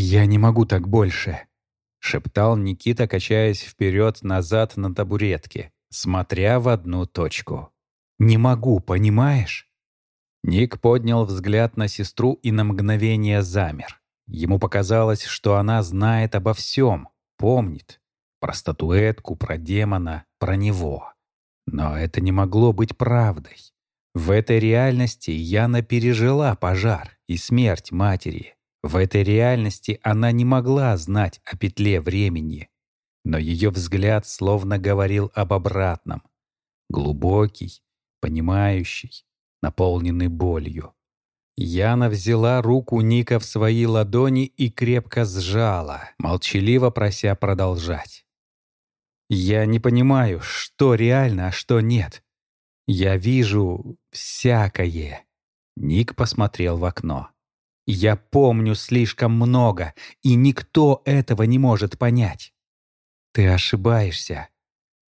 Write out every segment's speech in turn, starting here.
«Я не могу так больше», — шептал Никита, качаясь вперед-назад на табуретке, смотря в одну точку. «Не могу, понимаешь?» Ник поднял взгляд на сестру и на мгновение замер. Ему показалось, что она знает обо всем, помнит. Про статуэтку, про демона, про него. Но это не могло быть правдой. В этой реальности Яна пережила пожар и смерть матери. В этой реальности она не могла знать о петле времени. Но ее взгляд словно говорил об обратном. Глубокий, понимающий, наполненный болью. Яна взяла руку Ника в свои ладони и крепко сжала, молчаливо прося продолжать. «Я не понимаю, что реально, а что нет. Я вижу всякое». Ник посмотрел в окно. «Я помню слишком много, и никто этого не может понять». «Ты ошибаешься».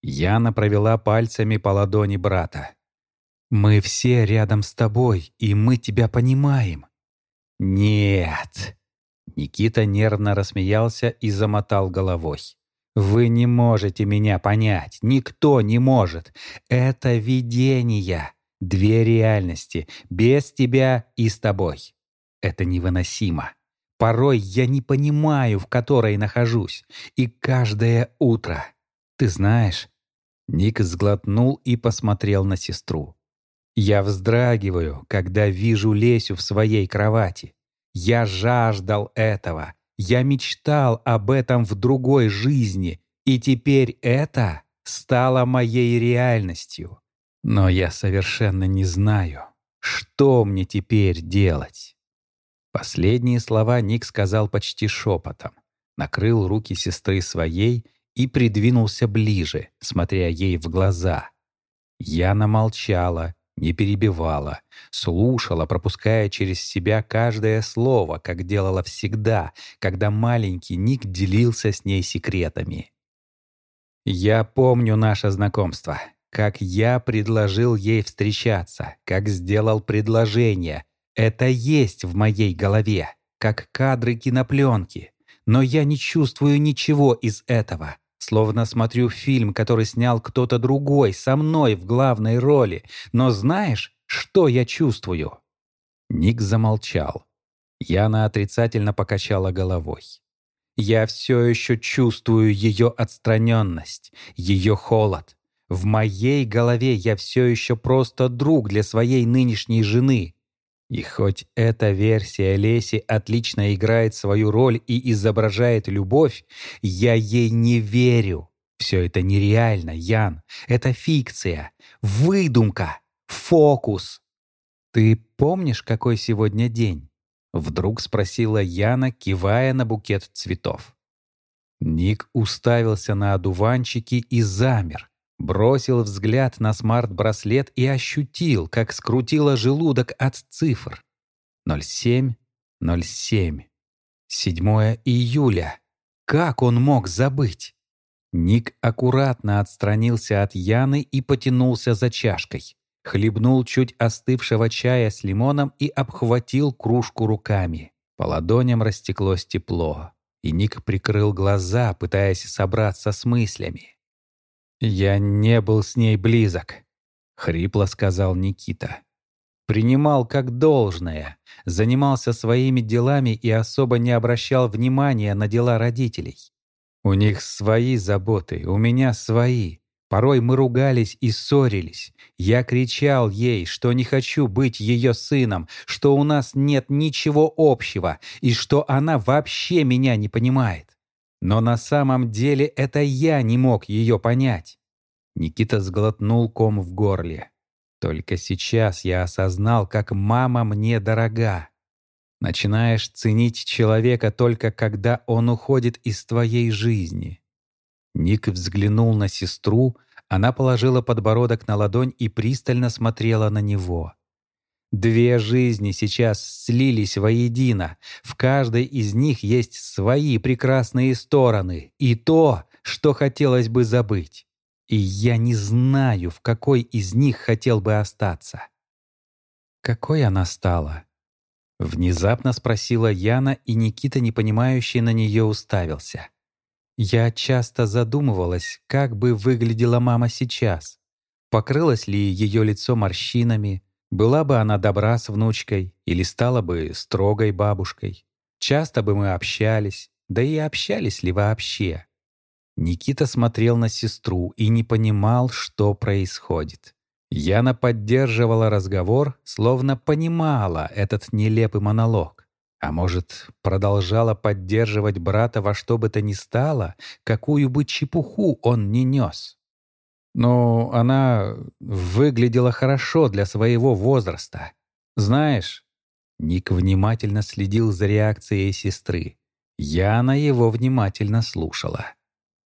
Яна провела пальцами по ладони брата. Мы все рядом с тобой, и мы тебя понимаем». «Нет». Никита нервно рассмеялся и замотал головой. «Вы не можете меня понять. Никто не может. Это видение. Две реальности. Без тебя и с тобой. Это невыносимо. Порой я не понимаю, в которой нахожусь. И каждое утро. Ты знаешь...» Ник сглотнул и посмотрел на сестру. Я вздрагиваю, когда вижу Лесю в своей кровати. Я жаждал этого. Я мечтал об этом в другой жизни, и теперь это стало моей реальностью. Но я совершенно не знаю, что мне теперь делать. Последние слова Ник сказал почти шепотом, накрыл руки сестры своей и придвинулся ближе, смотря ей в глаза. Я намолчала, не перебивала, слушала, пропуская через себя каждое слово, как делала всегда, когда маленький Ник делился с ней секретами. «Я помню наше знакомство, как я предложил ей встречаться, как сделал предложение. Это есть в моей голове, как кадры кинопленки. Но я не чувствую ничего из этого. Словно смотрю фильм, который снял кто-то другой, со мной в главной роли. Но знаешь, что я чувствую?» Ник замолчал. Яна отрицательно покачала головой. «Я все еще чувствую ее отстраненность, ее холод. В моей голове я все еще просто друг для своей нынешней жены, и хоть эта версия Леси отлично играет свою роль и изображает любовь, я ей не верю. Все это нереально, Ян. Это фикция, выдумка, фокус. «Ты помнишь, какой сегодня день?» Вдруг спросила Яна, кивая на букет цветов. Ник уставился на одуванчики и замер, Бросил взгляд на смарт-браслет и ощутил, как скрутило желудок от цифр. 07, 07. 7 июля. Как он мог забыть? Ник аккуратно отстранился от Яны и потянулся за чашкой. Хлебнул чуть остывшего чая с лимоном и обхватил кружку руками. По ладоням растеклось тепло. И Ник прикрыл глаза, пытаясь собраться с мыслями. «Я не был с ней близок», — хрипло сказал Никита. «Принимал как должное, занимался своими делами и особо не обращал внимания на дела родителей. У них свои заботы, у меня свои. Порой мы ругались и ссорились. Я кричал ей, что не хочу быть ее сыном, что у нас нет ничего общего и что она вообще меня не понимает. Но на самом деле это я не мог ее понять. Никита сглотнул ком в горле. Только сейчас я осознал, как мама мне дорога. Начинаешь ценить человека только когда он уходит из твоей жизни. Ник взглянул на сестру, она положила подбородок на ладонь и пристально смотрела на него. Две жизни сейчас слились воедино. В каждой из них есть свои прекрасные стороны и то, что хотелось бы забыть. И я не знаю, в какой из них хотел бы остаться. какой она стала?» Внезапно спросила Яна, и Никита, непонимающий, на нее уставился. Я часто задумывалась, как бы выглядела мама сейчас. Покрылось ли ее лицо морщинами, была бы она добра с внучкой или стала бы строгой бабушкой. Часто бы мы общались, да и общались ли вообще. Никита смотрел на сестру и не понимал, что происходит. Яна поддерживала разговор, словно понимала этот нелепый монолог. А может, продолжала поддерживать брата во что бы то ни стало, какую бы чепуху он ни нес. Но она выглядела хорошо для своего возраста. Знаешь, Ник внимательно следил за реакцией сестры. Яна его внимательно слушала.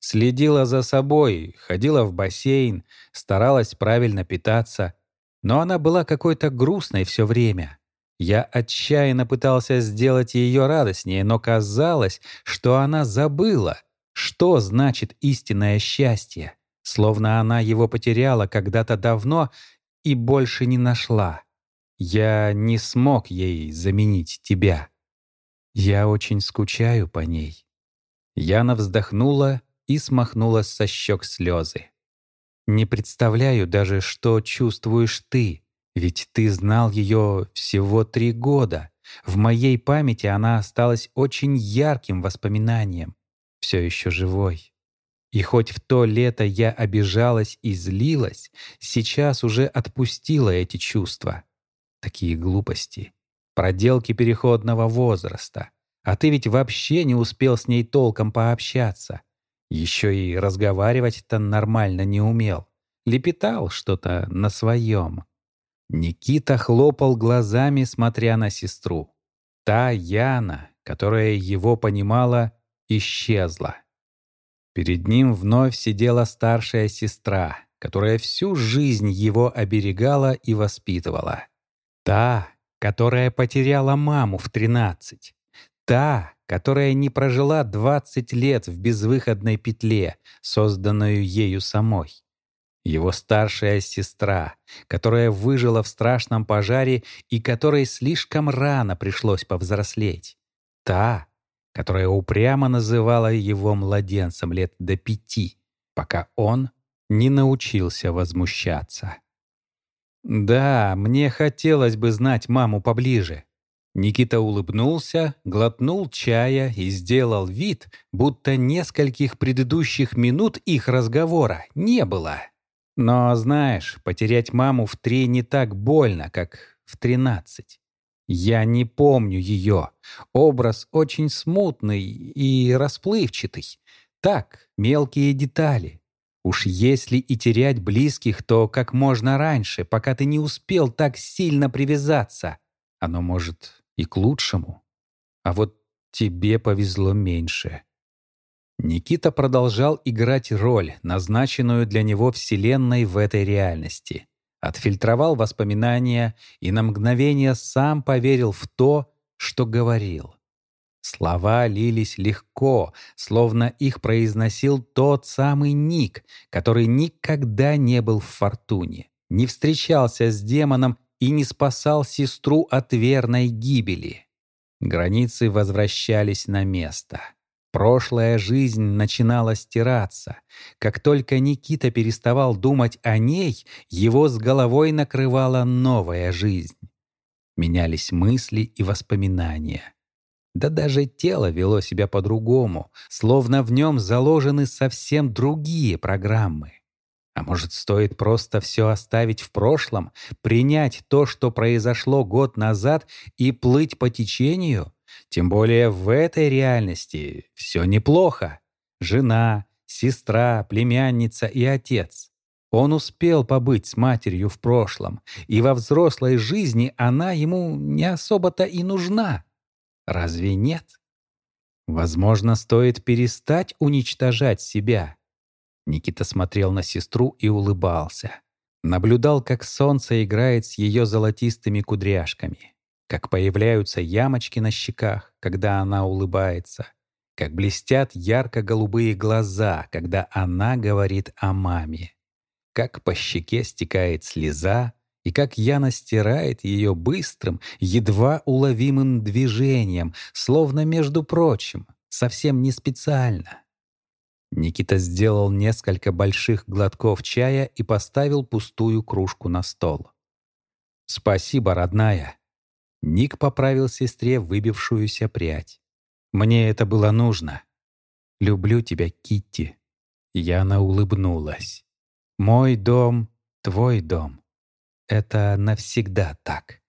Следила за собой, ходила в бассейн, старалась правильно питаться. Но она была какой-то грустной все время. Я отчаянно пытался сделать ее радостнее, но казалось, что она забыла, что значит истинное счастье, словно она его потеряла когда-то давно и больше не нашла. Я не смог ей заменить тебя. Я очень скучаю по ней. Яна вздохнула и смахнула со щек слезы. «Не представляю даже, что чувствуешь ты, ведь ты знал ее всего три года. В моей памяти она осталась очень ярким воспоминанием, все еще живой. И хоть в то лето я обижалась и злилась, сейчас уже отпустила эти чувства. Такие глупости. Проделки переходного возраста. А ты ведь вообще не успел с ней толком пообщаться. Еще и разговаривать-то нормально не умел. Лепетал что-то на своем. Никита хлопал глазами, смотря на сестру. Та Яна, которая его понимала, исчезла. Перед ним вновь сидела старшая сестра, которая всю жизнь его оберегала и воспитывала. Та, которая потеряла маму в тринадцать. Та, которая не прожила 20 лет в безвыходной петле, созданную ею самой. Его старшая сестра, которая выжила в страшном пожаре и которой слишком рано пришлось повзрослеть. Та, которая упрямо называла его младенцем лет до пяти, пока он не научился возмущаться. «Да, мне хотелось бы знать маму поближе», Никита улыбнулся, глотнул чая и сделал вид, будто нескольких предыдущих минут их разговора не было. Но, знаешь, потерять маму в три не так больно, как в тринадцать. Я не помню ее. Образ очень смутный и расплывчатый. Так, мелкие детали. Уж если и терять близких, то как можно раньше, пока ты не успел так сильно привязаться. Оно может и к лучшему. А вот тебе повезло меньше. Никита продолжал играть роль, назначенную для него Вселенной в этой реальности. Отфильтровал воспоминания и на мгновение сам поверил в то, что говорил. Слова лились легко, словно их произносил тот самый Ник, который никогда не был в фортуне, не встречался с демоном и не спасал сестру от верной гибели. Границы возвращались на место. Прошлая жизнь начинала стираться. Как только Никита переставал думать о ней, его с головой накрывала новая жизнь. Менялись мысли и воспоминания. Да даже тело вело себя по-другому, словно в нем заложены совсем другие программы. А может, стоит просто все оставить в прошлом, принять то, что произошло год назад, и плыть по течению? Тем более в этой реальности все неплохо. Жена, сестра, племянница и отец. Он успел побыть с матерью в прошлом, и во взрослой жизни она ему не особо-то и нужна. Разве нет? Возможно, стоит перестать уничтожать себя Никита смотрел на сестру и улыбался. Наблюдал, как солнце играет с ее золотистыми кудряшками, как появляются ямочки на щеках, когда она улыбается, как блестят ярко-голубые глаза, когда она говорит о маме, как по щеке стекает слеза, и как Яна стирает ее быстрым, едва уловимым движением, словно, между прочим, совсем не специально. Никита сделал несколько больших глотков чая и поставил пустую кружку на стол. «Спасибо, родная». Ник поправил сестре выбившуюся прядь. «Мне это было нужно. Люблю тебя, Китти». Яна улыбнулась. «Мой дом — твой дом. Это навсегда так».